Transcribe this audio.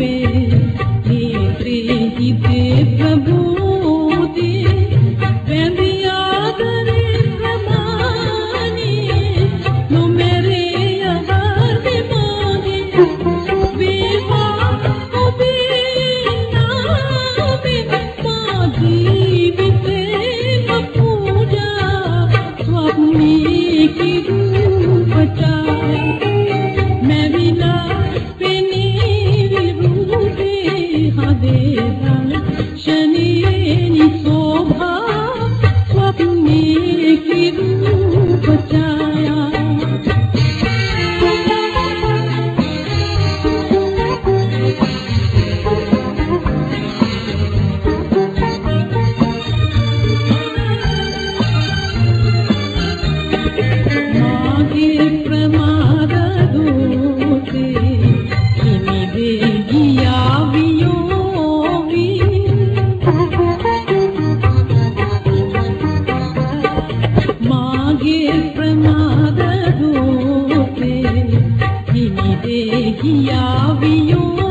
पे हे प्रेम प्रभु जिया भी